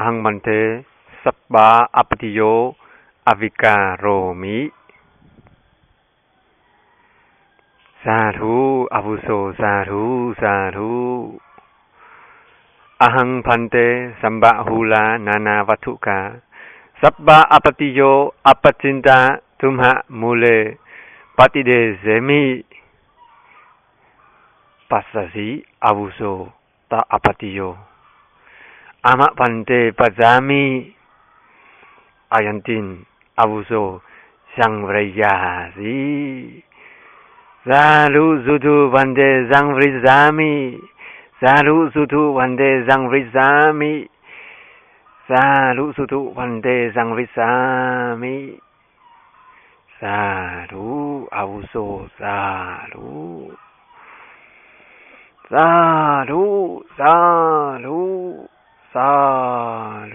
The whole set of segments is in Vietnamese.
อังมันเตสับบาอปติโยอวิกาโรมิสาธุอาวุโสสาธุสาธุอหังพันเตสัมบะหูลานานาวัตุกาสับบาอปติโยอปจินตาทุมหะมูเลปฏิเดเสมิปัสสสีอาวุโสตาอปติโย amak pante pazami ayantin abuso sang vrayasi zalu zudu pante sang vrizami zalu zudu pante sang vrizami zalu zudu pante sang vrizami zalu abuso zalu. Zalu zalu. Sa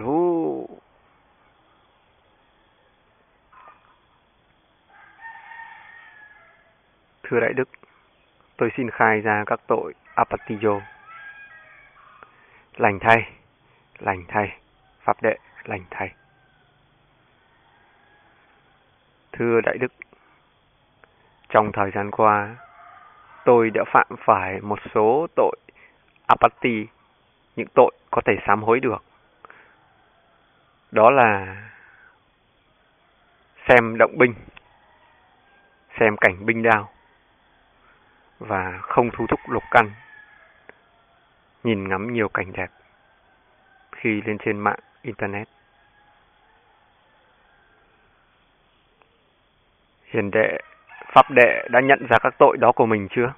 Thưa Đại Đức, tôi xin khai ra các tội apatijo. Lành thay, lành thay, pháp đệ, lành thay. Thưa Đại Đức, trong thời gian qua, tôi đã phạm phải một số tội apati những tội có thể sám hối được. Đó là xem động binh, xem cảnh binh đao và không thu thúc lục căn, nhìn ngắm nhiều cảnh đẹp khi lên trên mạng Internet. Hiền đệ, Pháp đệ đã nhận ra các tội đó của mình chưa?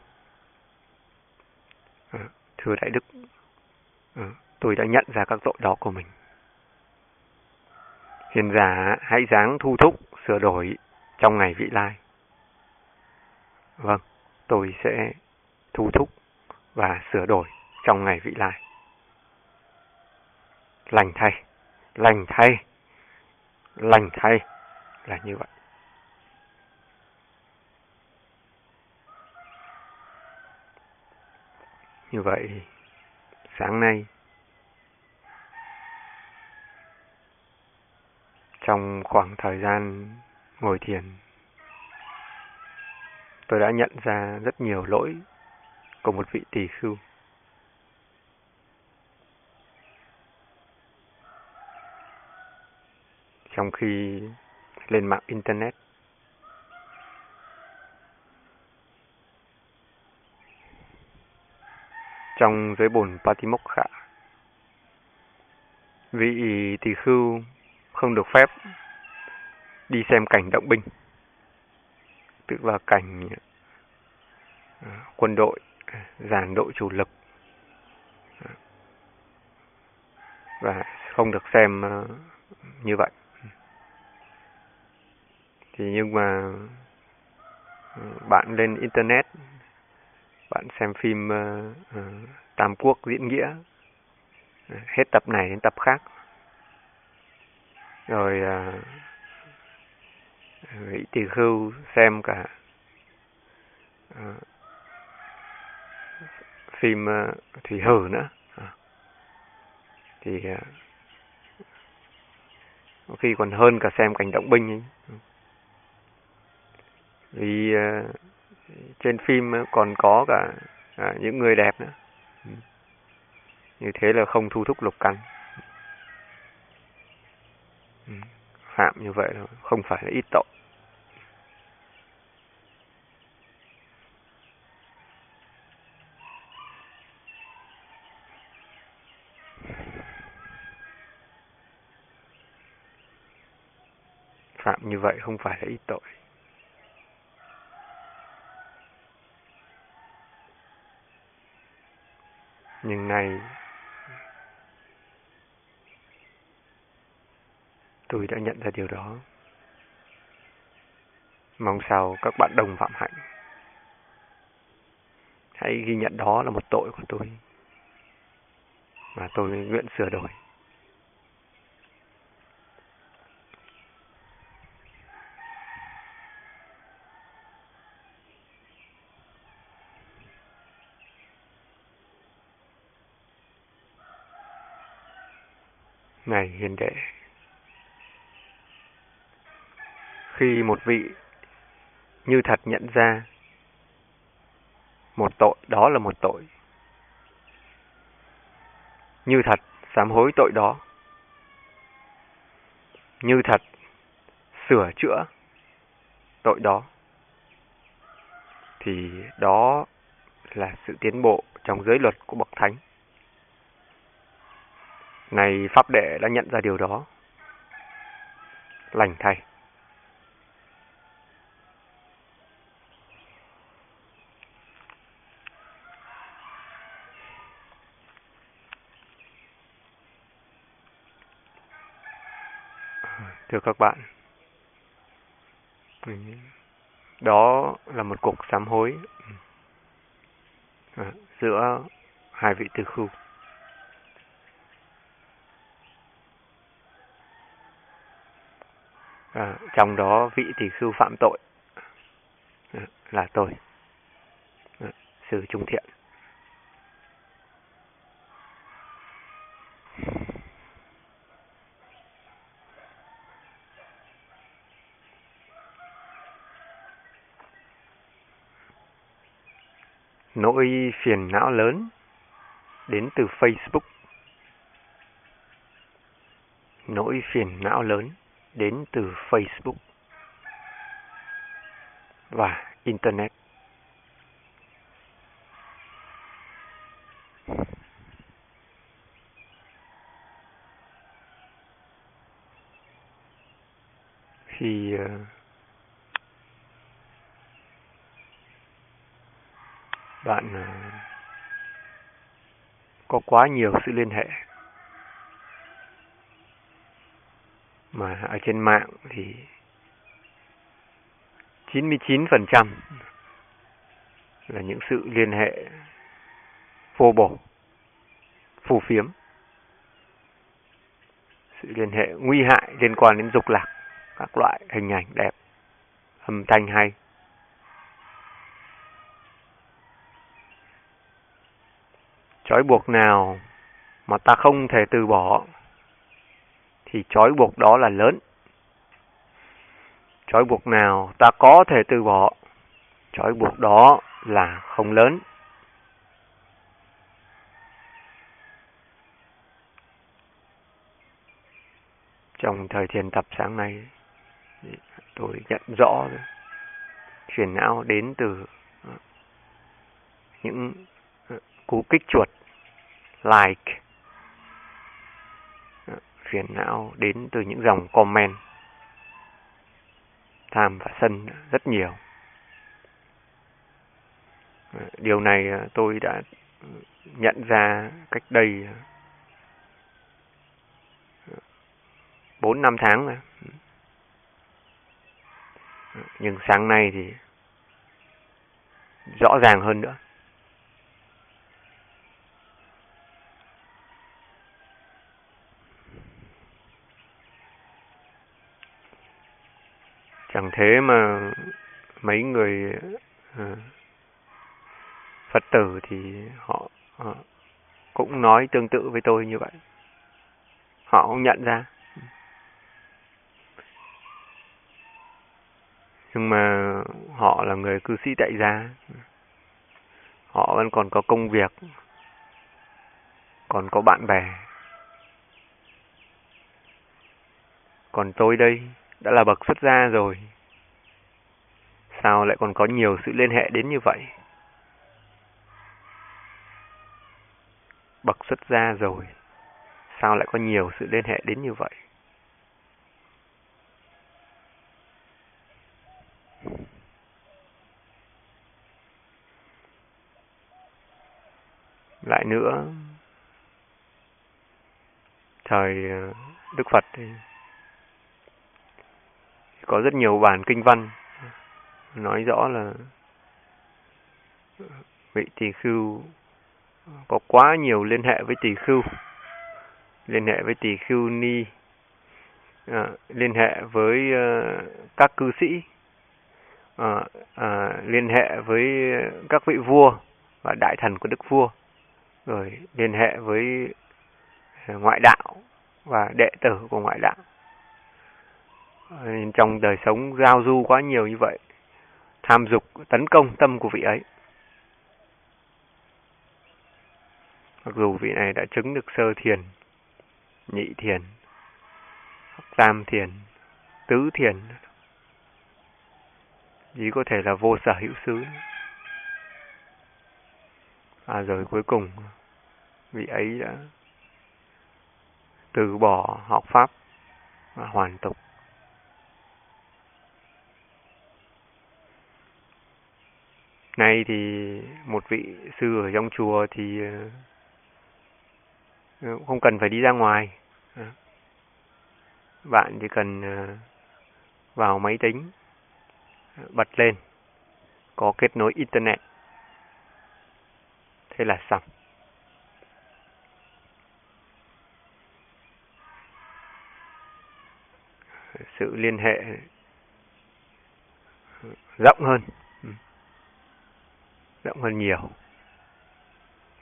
Ờ, thưa Đại Đức, Ừ, tôi đã nhận ra các tội đó của mình. Hiền giả hãy dáng thu thúc, sửa đổi trong ngày vị lai. Vâng, tôi sẽ thu thúc và sửa đổi trong ngày vị lai. Lành thay, lành thay, lành thay là như vậy. Như vậy sáng nay. Trong khoảng thời gian ngồi thiền, tôi đã nhận ra rất nhiều lỗi của một vị tỷ khưu. Trong khi lên mạng internet trong giới bồn Patimokha. Vị tỳ khưu không được phép đi xem cảnh động binh, tức là cảnh ờ, quân đội, giàn đội chủ lực và không được xem ờ, như vậy. Thì nhưng mà ờ, bạn lên internet bạn xem phim uh, uh, Tam Quốc diễn nghĩa. Ờ, hết tập này đến tập khác. Rồi uh, tỳ khưu xem cả uh, phim uh, thủy hử nữa. Uh, thì uh, có khi còn hơn cả xem cảnh động binh ấy. vì uh, trên phim ờ, còn có cả à, những người đẹp nữa. Ừ. Như thế là không thu thúc lục căn ừ. phạm như vậy không phải là ít tội. Phạm như vậy không phải là ít tội. Nhưng nay, tôi đã nhận ra điều đó. Mong sao các bạn đồng phạm hạnh hãy ghi nhận đó là một tội của tôi mà tôi nguyện sửa đổi. Ngày hiền đệ, khi một vị như thật nhận ra một tội đó là một tội. Như thật sám hối tội đó. Như thật sửa chữa tội đó. Thì đó là sự tiến bộ trong giới luật của Bậc Thánh. Này Pháp Đệ đã nhận ra điều đó. Lành thay. Thưa các bạn, đó là một cuộc sám hối ừ, à, giữa hai vị tư khu. À, trong đó vị tỷ khưu phạm tội à, là tôi, à, sư trung thiện. Nỗi phiền não lớn đến từ Facebook. Nỗi phiền não lớn đến từ Facebook và Internet. Khi ờ, bạn ờ, có quá nhiều sự liên hệ mà ở trên mạng thì 99% là những sự liên hệ vô bổ, phù phiếm. Sự liên hệ nguy hại liên quan đến dục lạc, các loại hình ảnh đẹp, âm thanh hay. Trói buộc nào mà ta không thể từ bỏ thì trói buộc đó là lớn. Trói buộc nào ta có thể từ bỏ, trói buộc đó là không lớn. Trong thời thiền tập sáng nay, tôi nhận rõ chuyển não đến từ ờ, những ờ, cú kích chuột like phiền não đến từ những dòng comment, tham và sân rất nhiều. Điều này à, tôi đã nhận ra cách đây à, 4 năm tháng rồi. Nhưng sáng nay thì rõ ràng hơn nữa. Chẳng thế mà mấy người uh, Phật tử thì họ uh, cũng nói tương tự với tôi như vậy. Họ cũng nhận ra. Nhưng mà họ là người cư sĩ tại gia. Họ vẫn còn có công việc, còn có bạn bè. Còn tôi đây đã là bậc xuất gia rồi. Sao lại còn có nhiều sự liên hệ đến như vậy? Bậc xuất gia rồi, sao lại có nhiều sự liên hệ đến như vậy? lại nữa thời ờ, Đức Phật thì có rất nhiều bản kinh văn nói rõ là vị tỳ khưu có quá nhiều liên hệ với tỳ khưu liên hệ với tỳ khưu ni à, liên hệ với uh, các cư sĩ à, à, liên hệ với các vị vua và đại thần của đức vua rồi liên hệ với ngoại đạo và đệ tử của ngoại đạo. Ờ, trong đời sống giao du quá nhiều như vậy tham dục, tấn công tâm của vị ấy. Mặc dù vị này đã chứng được sơ thiền, nhị thiền, tam thiền, tứ thiền chỉ có thể là vô sở hữu xứ. À rồi cuối cùng, vị ấy đã từ bỏ học pháp và hoàn tục. Nay thì một vị sư ở trong chùa thì ờ, ờ, không cần phải đi ra ngoài. Ờ. Bạn chỉ cần vào máy tính bật lên, có kết nối internet. Thế là xong. Sự liên hệ rộng hơn rộng hơn nhiều.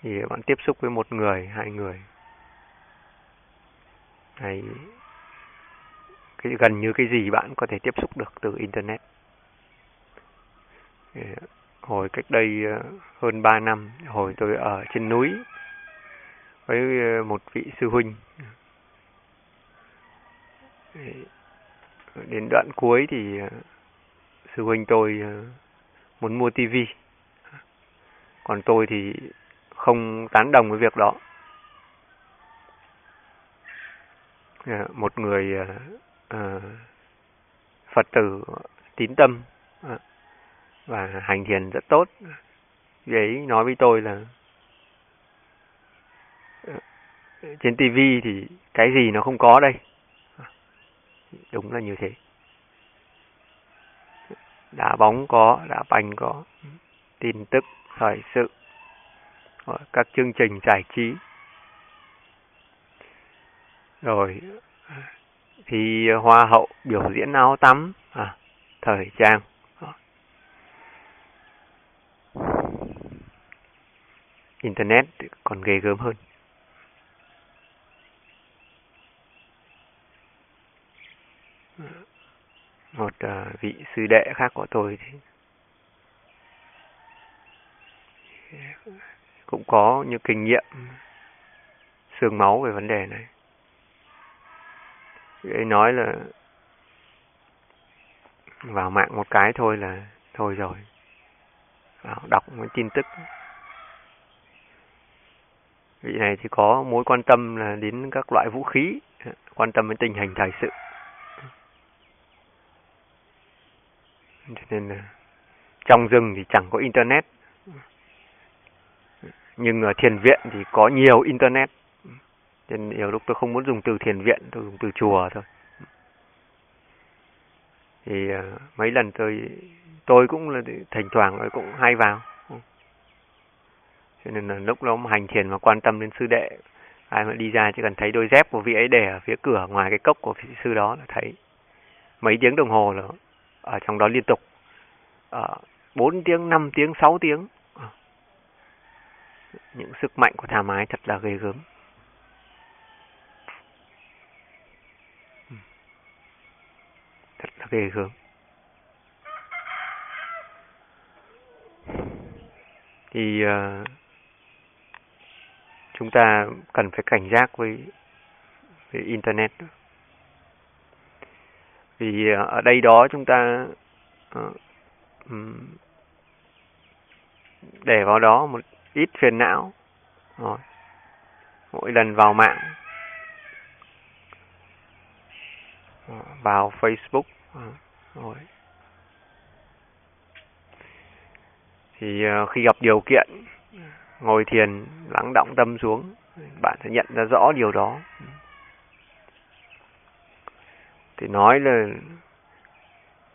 Thì bạn tiếp xúc với một người, hai người. Hay cái, gần như cái gì bạn có thể tiếp xúc được từ internet. Hồi cách đây ờ, hơn 3 năm, hồi tôi ở trên núi với ờ, một vị sư huynh. Đến đoạn cuối thì ờ, sư huynh tôi muốn mua tivi còn tôi thì không tán đồng với việc đó à, một người à, à, Phật tử tín tâm và hành thiền rất tốt. Vì ấy nói với tôi là trên tivi thì cái gì nó không có đây. Đúng là như thế. Đá bóng có, đá banh có, tin tức, thời sự, các chương trình giải trí. Rồi thì hoa hậu biểu diễn áo tắm, à, thời trang. Internet còn ghê gớm hơn. Một à, vị sư đệ khác của tôi thì cũng có những kinh nghiệm xương máu về vấn đề này. Ấy nói là vào mạng một cái thôi là thôi rồi. Vào đọc những tin tức vị này thì có mối quan tâm là đến các loại vũ khí, quan tâm đến tình hình thời sự cho nên là trong rừng thì chẳng có internet nhưng ở thiền viện thì có nhiều internet. Nên nhiều lúc tôi không muốn dùng từ thiền viện, tôi dùng từ chùa thôi. Thì ờ, mấy lần tôi tôi cũng là thỉnh thoảng cũng hay vào. Cho nên là lúc đó mà hành thiền mà quan tâm đến sư đệ, ai mà đi ra chỉ cần thấy đôi dép của vị ấy để ở phía cửa ngoài cái cốc của vị sư đó là thấy mấy tiếng đồng hồ là ở trong đó liên tục. Ờ, bốn tiếng, năm tiếng, sáu tiếng những sức mạnh của thảm ái thật là ghê gớm. Thật là ghê gớm. Thì uh, chúng ta cần phải cảnh giác với, với internet vì uh, ở đây đó chúng ta uh, để vào đó một ít phiền não. Rồi. Mỗi lần vào mạng. Vào Facebook. Rồi. Thì ờ, khi gặp điều kiện, ngồi thiền, lắng động tâm xuống, bạn sẽ nhận ra rõ điều đó. Thì nói là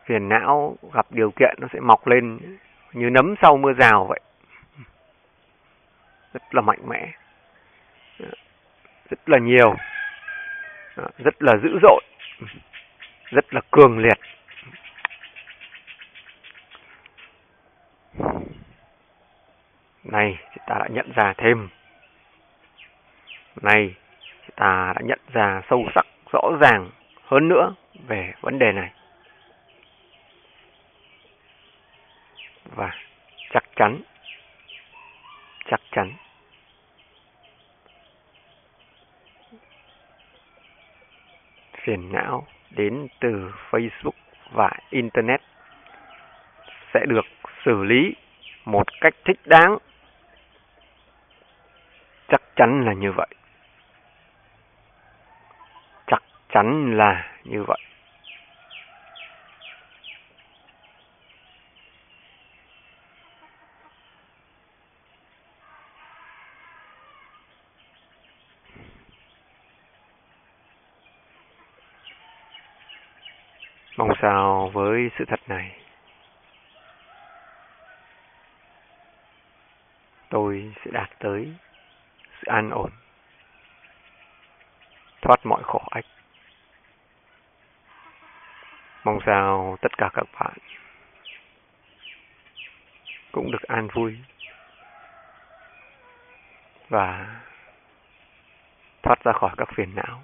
phiền não gặp điều kiện nó sẽ mọc lên như nấm sau mưa rào vậy rất là mạnh mẽ, rất là nhiều, rất là dữ dội, rất là cường liệt. Này ta đã nhận ra thêm. Này ta đã nhận ra sâu sắc, rõ ràng hơn nữa về vấn đề này. Và chắc chắn chắc chắn phiền não đến từ Facebook và Internet sẽ được xử lý một cách thích đáng. Chắc chắn là như vậy. Chắc chắn là như vậy. Mong với sự thật này, tôi sẽ đạt tới sự an ổn, thoát mọi khổ ách. Mong sao tất cả các bạn cũng được an vui và thoát ra khỏi các phiền não.